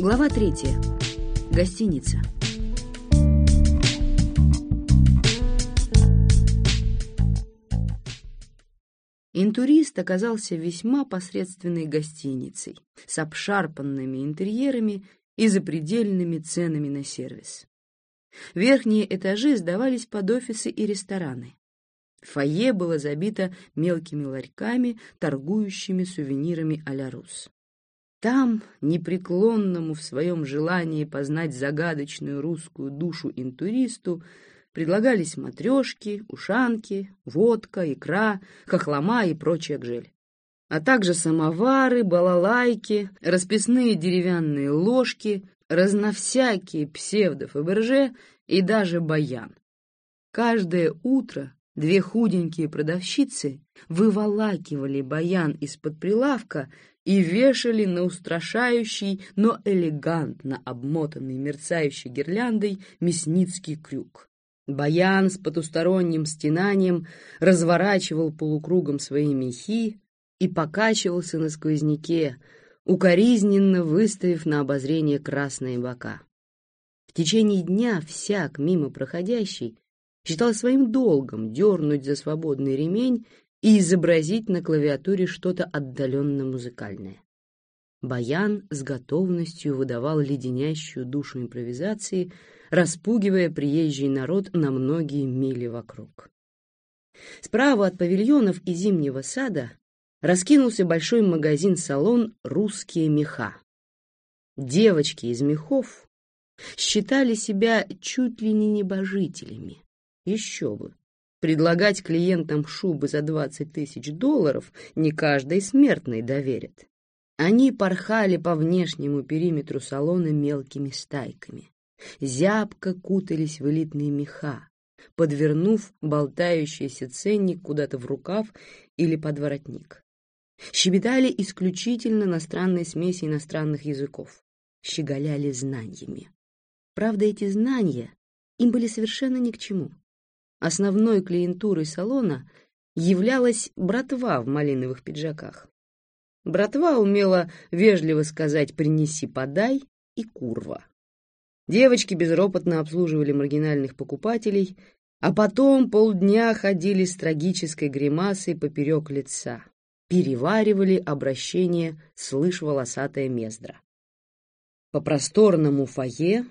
Глава третья. Гостиница. Интурист оказался весьма посредственной гостиницей с обшарпанными интерьерами и запредельными ценами на сервис. Верхние этажи сдавались под офисы и рестораны. Фойе было забито мелкими ларьками, торгующими сувенирами а-ля Рус. Там, непреклонному в своем желании познать загадочную русскую душу интуристу, предлагались матрешки, ушанки, водка, икра, хохлома и прочая гжель. А также самовары, балалайки, расписные деревянные ложки, разновсякие псевдо-фаберже и даже баян. Каждое утро две худенькие продавщицы выволакивали баян из-под прилавка и вешали на устрашающий, но элегантно обмотанный мерцающей гирляндой мясницкий крюк. Баян с потусторонним стенанием разворачивал полукругом свои мехи и покачивался на сквозняке, укоризненно выставив на обозрение красные бока. В течение дня всяк мимо проходящий считал своим долгом дернуть за свободный ремень и изобразить на клавиатуре что-то отдаленно музыкальное. Баян с готовностью выдавал леденящую душу импровизации, распугивая приезжий народ на многие мили вокруг. Справа от павильонов и зимнего сада раскинулся большой магазин-салон «Русские меха». Девочки из мехов считали себя чуть ли не небожителями. Еще бы. Предлагать клиентам шубы за 20 тысяч долларов не каждой смертной доверят. Они порхали по внешнему периметру салона мелкими стайками. Зябко кутались в элитные меха, подвернув болтающийся ценник куда-то в рукав или под воротник. Щебетали исключительно на странной смеси иностранных языков. Щеголяли знаниями. Правда, эти знания им были совершенно ни к чему. Основной клиентурой салона являлась братва в малиновых пиджаках. Братва умела вежливо сказать «принеси, подай» и «курва». Девочки безропотно обслуживали маргинальных покупателей, а потом полдня ходили с трагической гримасой поперек лица, переваривали обращение «слышь, волосатая мездра». По просторному фойе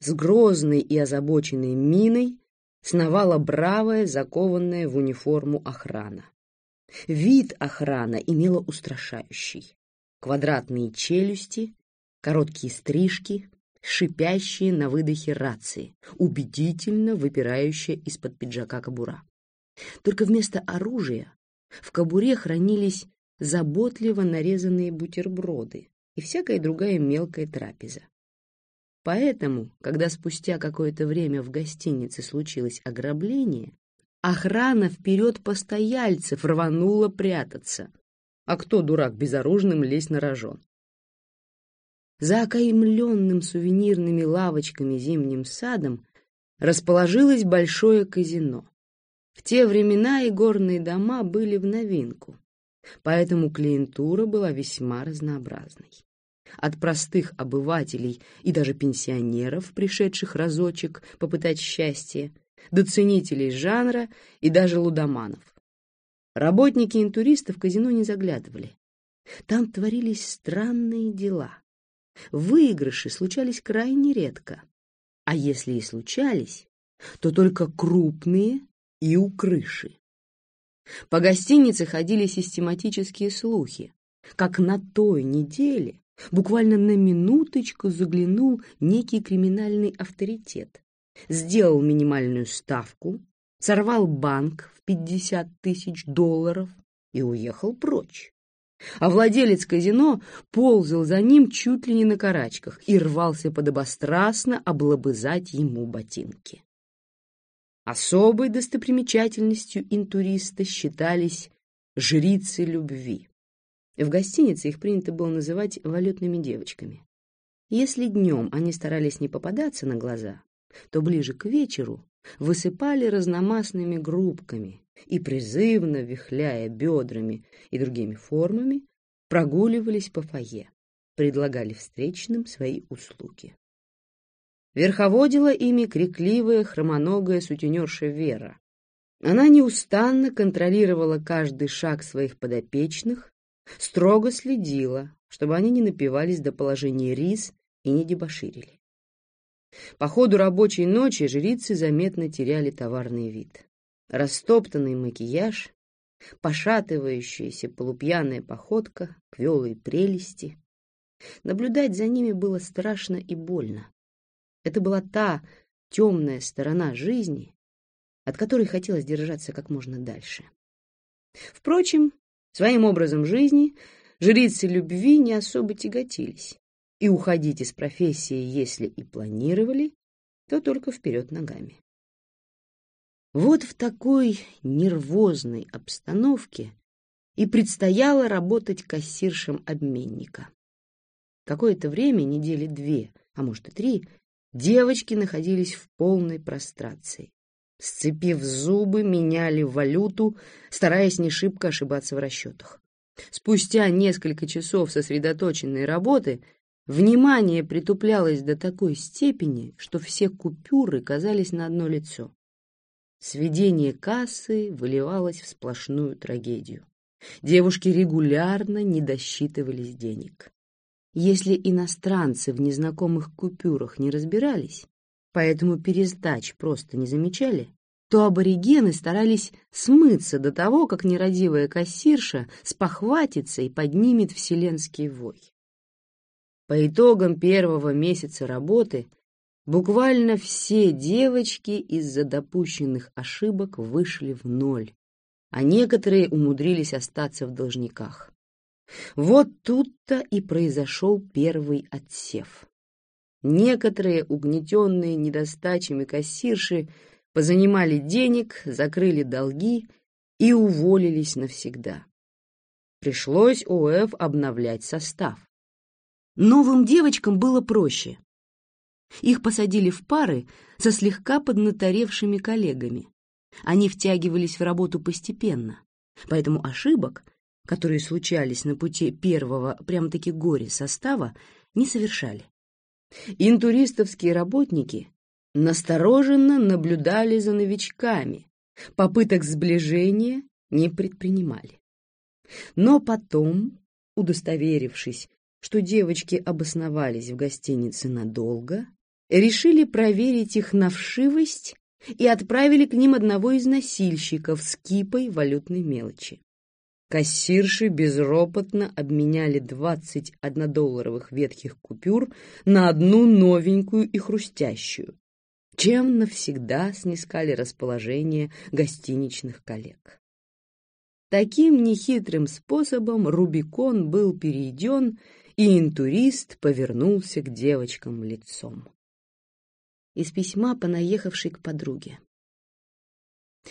с грозной и озабоченной миной сновала бравая, закованная в униформу охрана. Вид охрана имела устрашающий. Квадратные челюсти, короткие стрижки, шипящие на выдохе рации, убедительно выпирающая из-под пиджака кобура. Только вместо оружия в кобуре хранились заботливо нарезанные бутерброды и всякая другая мелкая трапеза. Поэтому, когда спустя какое-то время в гостинице случилось ограбление, охрана вперед постояльцев рванула прятаться. А кто, дурак, безоружным лезть на рожон? За окаймленным сувенирными лавочками зимним садом расположилось большое казино. В те времена и горные дома были в новинку, поэтому клиентура была весьма разнообразной от простых обывателей и даже пенсионеров, пришедших разочек попытать счастье, до ценителей жанра и даже лудоманов. Работники интуристов в казино не заглядывали. Там творились странные дела. Выигрыши случались крайне редко, а если и случались, то только крупные и у крыши. По гостинице ходили систематические слухи, как на той неделе Буквально на минуточку заглянул некий криминальный авторитет, сделал минимальную ставку, сорвал банк в 50 тысяч долларов и уехал прочь. А владелец казино ползал за ним чуть ли не на карачках и рвался подобострастно облобызать ему ботинки. Особой достопримечательностью интуриста считались жрицы любви. В гостинице их принято было называть валютными девочками. Если днем они старались не попадаться на глаза, то ближе к вечеру высыпали разномастными группками и, призывно вихляя бедрами и другими формами, прогуливались по фойе. предлагали встречным свои услуги. Верховодила ими крикливая хромоногая сутенерша Вера. Она неустанно контролировала каждый шаг своих подопечных, строго следила, чтобы они не напивались до положения рис и не дебоширили. По ходу рабочей ночи жрицы заметно теряли товарный вид. Растоптанный макияж, пошатывающаяся полупьяная походка, квелые прелести. Наблюдать за ними было страшно и больно. Это была та темная сторона жизни, от которой хотелось держаться как можно дальше. Впрочем, своим образом жизни жрицы любви не особо тяготились, и уходить из профессии, если и планировали, то только вперед ногами. Вот в такой нервозной обстановке и предстояло работать кассиршем обменника. Какое-то время, недели две, а может и три, девочки находились в полной прострации. Сцепив зубы, меняли валюту, стараясь не шибко ошибаться в расчетах. Спустя несколько часов сосредоточенной работы внимание притуплялось до такой степени, что все купюры казались на одно лицо. Сведение кассы выливалось в сплошную трагедию. Девушки регулярно не досчитывались денег. Если иностранцы в незнакомых купюрах не разбирались, поэтому пересдач просто не замечали, то аборигены старались смыться до того, как нерадивая кассирша спохватится и поднимет вселенский вой. По итогам первого месяца работы буквально все девочки из-за допущенных ошибок вышли в ноль, а некоторые умудрились остаться в должниках. Вот тут-то и произошел первый отсев. Некоторые, угнетенные недостачами кассирши, позанимали денег, закрыли долги и уволились навсегда. Пришлось ОФ обновлять состав. Новым девочкам было проще. Их посадили в пары со слегка поднаторевшими коллегами. Они втягивались в работу постепенно, поэтому ошибок, которые случались на пути первого прям-таки горе состава, не совершали. Интуристовские работники настороженно наблюдали за новичками, попыток сближения не предпринимали. Но потом, удостоверившись, что девочки обосновались в гостинице надолго, решили проверить их на вшивость и отправили к ним одного из носильщиков с кипой валютной мелочи. Кассирши безропотно обменяли 20 однодолларовых ветхих купюр на одну новенькую и хрустящую, чем навсегда снискали расположение гостиничных коллег. Таким нехитрым способом Рубикон был перейден, и интурист повернулся к девочкам лицом. Из письма, понаехавшей к подруге.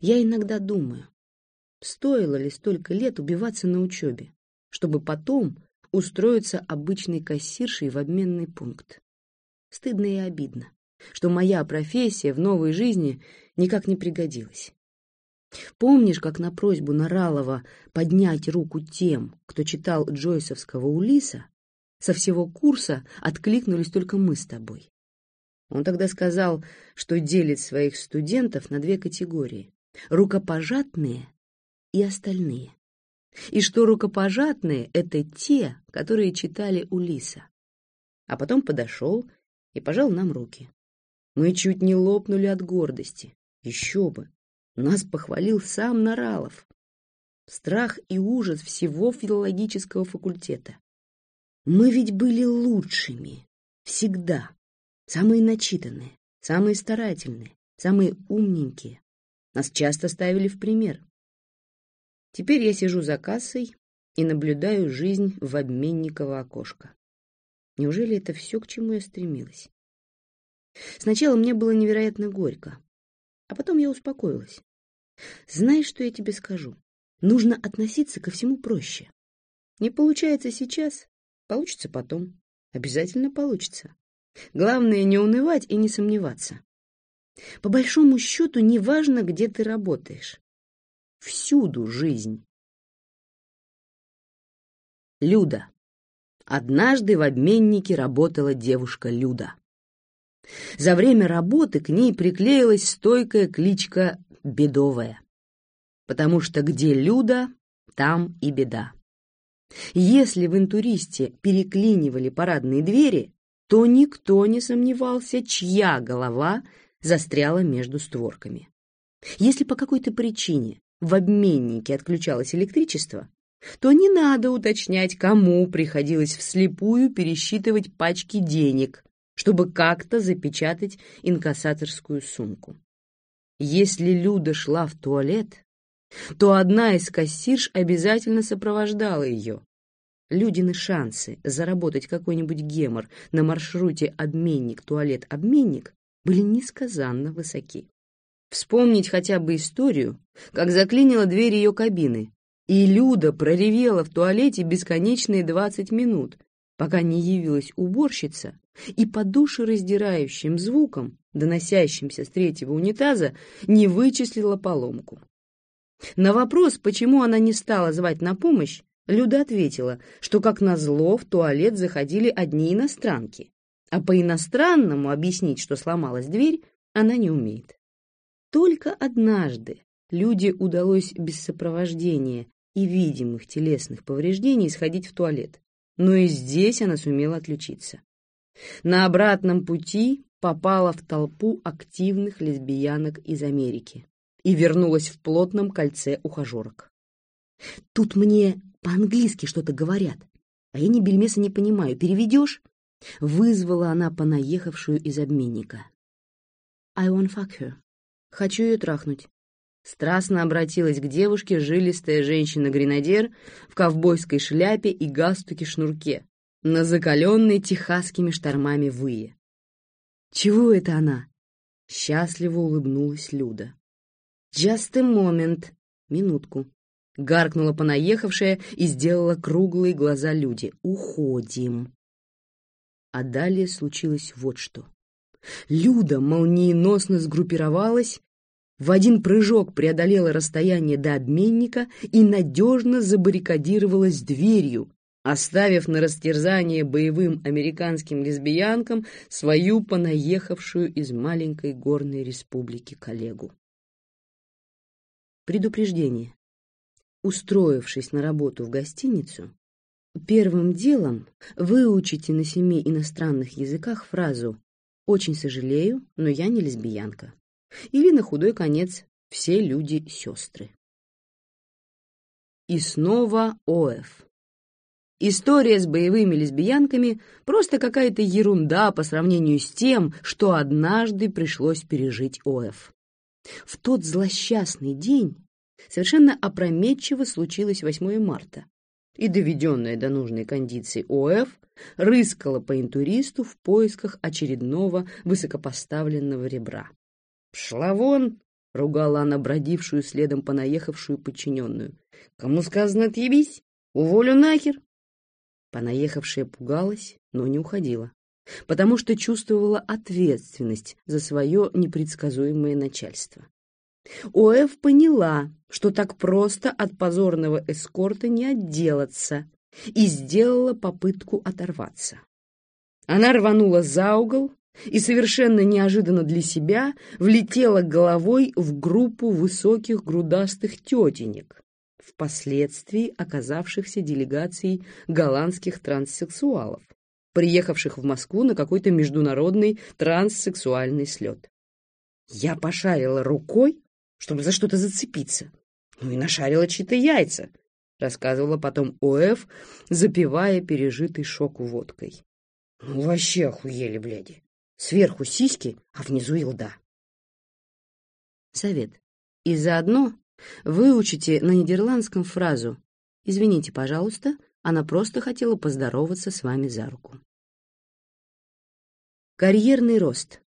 Я иногда думаю, Стоило ли столько лет убиваться на учебе, чтобы потом устроиться обычной кассиршей в обменный пункт? Стыдно и обидно, что моя профессия в новой жизни никак не пригодилась. Помнишь, как на просьбу Наралова поднять руку тем, кто читал Джойсовского Улиса, со всего курса откликнулись только мы с тобой? Он тогда сказал, что делит своих студентов на две категории — рукопожатные и остальные. И что рукопожатные — это те, которые читали Улиса. А потом подошел и пожал нам руки. Мы чуть не лопнули от гордости. Еще бы! Нас похвалил сам Наралов. Страх и ужас всего филологического факультета. Мы ведь были лучшими. Всегда. Самые начитанные, самые старательные, самые умненькие. Нас часто ставили в пример. Теперь я сижу за кассой и наблюдаю жизнь в обменниково окошко. Неужели это все, к чему я стремилась? Сначала мне было невероятно горько, а потом я успокоилась. Знаешь, что я тебе скажу? Нужно относиться ко всему проще. Не получается сейчас, получится потом. Обязательно получится. Главное не унывать и не сомневаться. По большому счету, не важно, где ты работаешь. Всюду жизнь. Люда. Однажды в обменнике работала девушка Люда. За время работы к ней приклеилась стойкая кличка «Бедовая», потому что где Люда, там и беда. Если в интуристе переклинивали парадные двери, то никто не сомневался, чья голова застряла между створками. Если по какой-то причине в обменнике отключалось электричество, то не надо уточнять, кому приходилось вслепую пересчитывать пачки денег, чтобы как-то запечатать инкассаторскую сумку. Если Люда шла в туалет, то одна из кассирш обязательно сопровождала ее. Людины шансы заработать какой-нибудь гемор на маршруте обменник-туалет-обменник были несказанно высоки. Вспомнить хотя бы историю, как заклинила дверь ее кабины, и Люда проревела в туалете бесконечные двадцать минут, пока не явилась уборщица и по душераздирающим звуком, доносящимся с третьего унитаза, не вычислила поломку. На вопрос, почему она не стала звать на помощь, Люда ответила, что, как назло, в туалет заходили одни иностранки, а по-иностранному объяснить, что сломалась дверь, она не умеет. Только однажды Люде удалось без сопровождения и видимых телесных повреждений сходить в туалет, но и здесь она сумела отключиться. На обратном пути попала в толпу активных лесбиянок из Америки и вернулась в плотном кольце ухажерок. «Тут мне по-английски что-то говорят, а я ни бельмеса не понимаю. Переведешь?» Вызвала она понаехавшую из обменника. «I want fuck her». «Хочу ее трахнуть». Страстно обратилась к девушке жилистая женщина-гренадер в ковбойской шляпе и галстуке-шнурке, на закаленной техасскими штормами вые. «Чего это она?» Счастливо улыбнулась Люда. «Just a moment!» Минутку. Гаркнула понаехавшая и сделала круглые глаза люди. «Уходим!» А далее случилось вот что. Люда молниеносно сгруппировалась в один прыжок преодолела расстояние до обменника и надежно забаррикадировалась дверью, оставив на растерзание боевым американским лесбиянкам свою понаехавшую из маленькой горной республики коллегу. Предупреждение. Устроившись на работу в гостиницу, первым делом выучите на семи иностранных языках фразу «Очень сожалею, но я не лесбиянка». Или на худой конец все люди сестры. И снова ОФ. История с боевыми лесбиянками просто какая-то ерунда по сравнению с тем, что однажды пришлось пережить ОФ. В тот злосчастный день совершенно опрометчиво случилось 8 марта, и доведенная до нужной кондиции ОФ рыскала по интуристу в поисках очередного высокопоставленного ребра. «Пшла вон!» — ругала она бродившую следом понаехавшую подчиненную. «Кому сказано отъебись? Уволю нахер!» Понаехавшая пугалась, но не уходила, потому что чувствовала ответственность за свое непредсказуемое начальство. ОФ поняла, что так просто от позорного эскорта не отделаться, и сделала попытку оторваться. Она рванула за угол, и совершенно неожиданно для себя влетела головой в группу высоких грудастых тетенек, впоследствии оказавшихся делегацией голландских транссексуалов, приехавших в Москву на какой-то международный транссексуальный слет. Я пошарила рукой, чтобы за что-то зацепиться, ну и нашарила чьи-то яйца, рассказывала потом ОФ, запивая пережитый шок водкой. Ну, вообще охуели, бляди. Сверху сиськи, а внизу елда. Совет. И заодно выучите на нидерландском фразу «Извините, пожалуйста, она просто хотела поздороваться с вами за руку». Карьерный рост.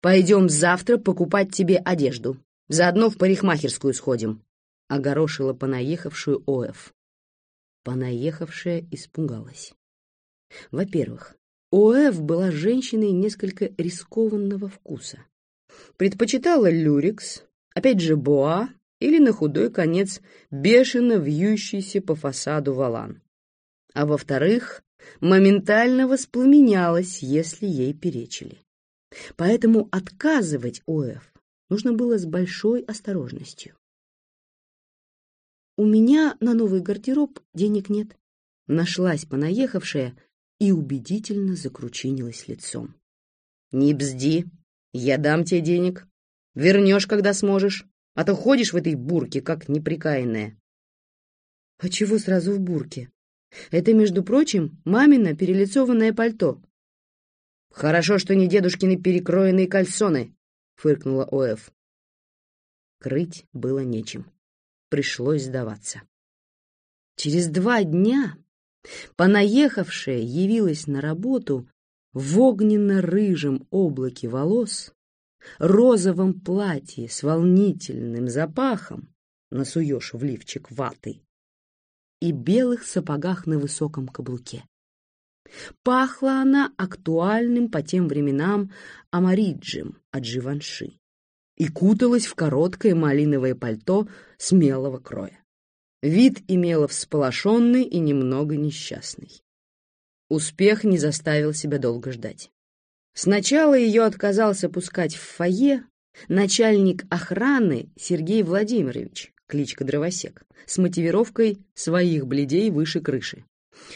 «Пойдем завтра покупать тебе одежду. Заодно в парикмахерскую сходим», — огорошила понаехавшую ОФ. Понаехавшая испугалась. Во-первых, ОФ была женщиной несколько рискованного вкуса. Предпочитала люрикс, опять же боа или на худой конец бешено вьющийся по фасаду валан. а во-вторых, моментально воспламенялась, если ей перечили. Поэтому отказывать ОФ нужно было с большой осторожностью. «У меня на новый гардероб денег нет», — нашлась понаехавшая и убедительно закручинилась лицом. «Не бзди, я дам тебе денег. Вернешь, когда сможешь, а то ходишь в этой бурке, как неприкаянная». «А чего сразу в бурке? Это, между прочим, мамино перелицованное пальто». «Хорошо, что не дедушкины перекроенные кальсоны», — фыркнула Оэф. Крыть было нечем. Пришлось сдаваться. Через два дня понаехавшая явилась на работу в огненно-рыжем облаке волос, розовом платье с волнительным запахом, насуешь в лифчик ваты, и белых сапогах на высоком каблуке. Пахла она актуальным по тем временам амариджем от Живанши и куталась в короткое малиновое пальто смелого кроя. Вид имела всполошенный и немного несчастный. Успех не заставил себя долго ждать. Сначала ее отказался пускать в фойе начальник охраны Сергей Владимирович, кличка Дровосек, с мотивировкой своих бледей выше крыши.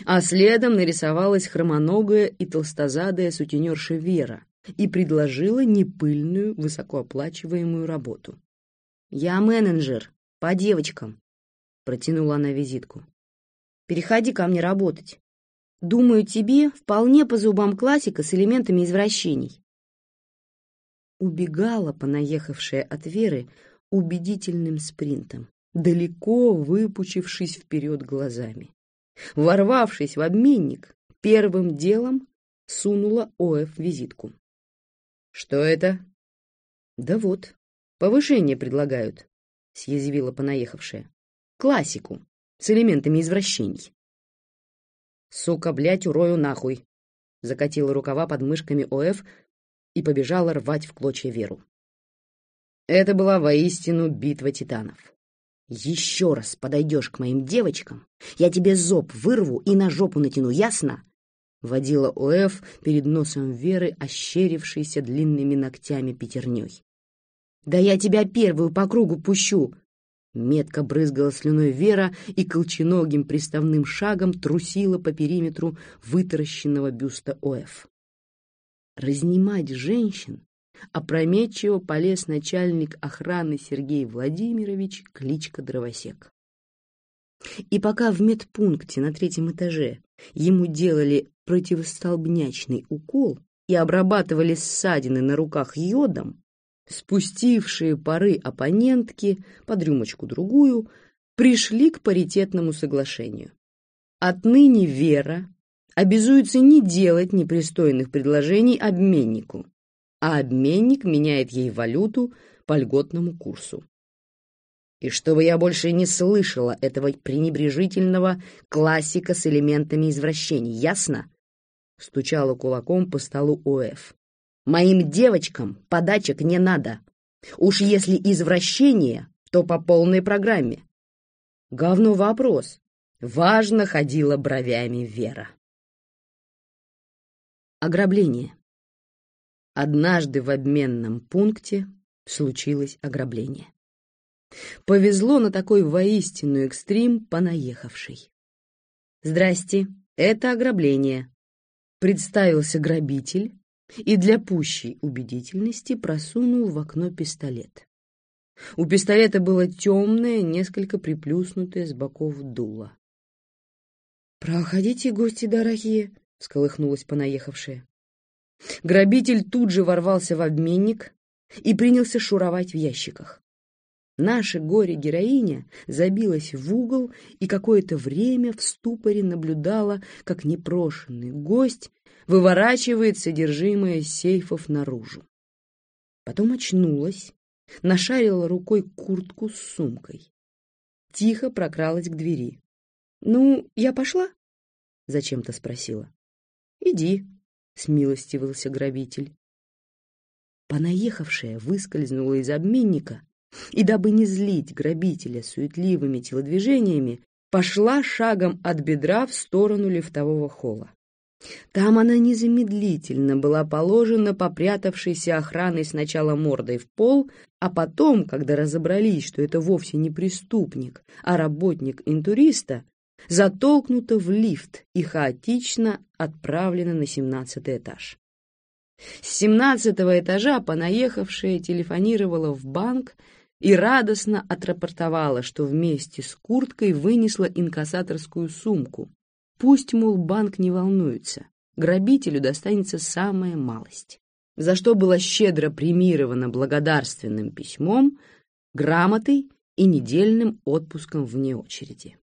А следом нарисовалась хромоногая и толстозадая сутенерша Вера и предложила непыльную, высокооплачиваемую работу. «Я менеджер, по девочкам», — протянула она визитку. «Переходи ко мне работать. Думаю, тебе вполне по зубам классика с элементами извращений». Убегала понаехавшая от Веры убедительным спринтом, далеко выпучившись вперед глазами. Ворвавшись в обменник, первым делом сунула ОФ визитку. «Что это?» «Да вот, повышение предлагают», — съязвила понаехавшая. «Классику, с элементами извращений». «Сука, блядь, урою нахуй!» Закатила рукава под мышками ОФ и побежала рвать в клочья Веру. Это была воистину битва титанов. Еще раз подойдешь к моим девочкам, я тебе зоб вырву и на жопу натяну, ясно? Водила ОФ перед носом Веры, ощерившейся длинными ногтями пятерней. «Да я тебя первую по кругу пущу!» Метко брызгала слюной Вера и колченогим приставным шагом трусила по периметру вытаращенного бюста ОФ. Разнимать женщин опрометчиво полез начальник охраны Сергей Владимирович, кличка Дровосек. И пока в медпункте на третьем этаже ему делали противостолбнячный укол и обрабатывали ссадины на руках йодом, спустившие пары оппонентки под рюмочку-другую пришли к паритетному соглашению. Отныне Вера обязуется не делать непристойных предложений обменнику, а обменник меняет ей валюту по льготному курсу. И чтобы я больше не слышала этого пренебрежительного классика с элементами извращений, ясно? Стучала кулаком по столу ОФ. Моим девочкам подачек не надо. Уж если извращение, то по полной программе. Говно вопрос. Важно ходила бровями Вера. Ограбление. Однажды в обменном пункте случилось ограбление. Повезло на такой воистину экстрим понаехавший. «Здрасте, это ограбление», — представился грабитель и для пущей убедительности просунул в окно пистолет. У пистолета было темное, несколько приплюснутое с боков дуло. «Проходите, гости дорогие», — сколыхнулась понаехавшая. Грабитель тут же ворвался в обменник и принялся шуровать в ящиках. Наша горе-героиня забилась в угол и какое-то время в ступоре наблюдала, как непрошенный гость выворачивает содержимое сейфов наружу. Потом очнулась, нашарила рукой куртку с сумкой. Тихо прокралась к двери. «Ну, я пошла?» — зачем-то спросила. «Иди», смилостивился грабитель. Понаехавшая выскользнула из обменника и, дабы не злить грабителя суетливыми телодвижениями, пошла шагом от бедра в сторону лифтового холла. Там она незамедлительно была положена попрятавшейся охраной сначала мордой в пол, а потом, когда разобрались, что это вовсе не преступник, а работник интуриста, затолкнута в лифт и хаотично отправлена на семнадцатый этаж. С семнадцатого этажа понаехавшая телефонировала в банк и радостно отрапортовала, что вместе с курткой вынесла инкассаторскую сумку. Пусть, мол, банк не волнуется, грабителю достанется самая малость. За что была щедро премирована благодарственным письмом, грамотой и недельным отпуском вне очереди.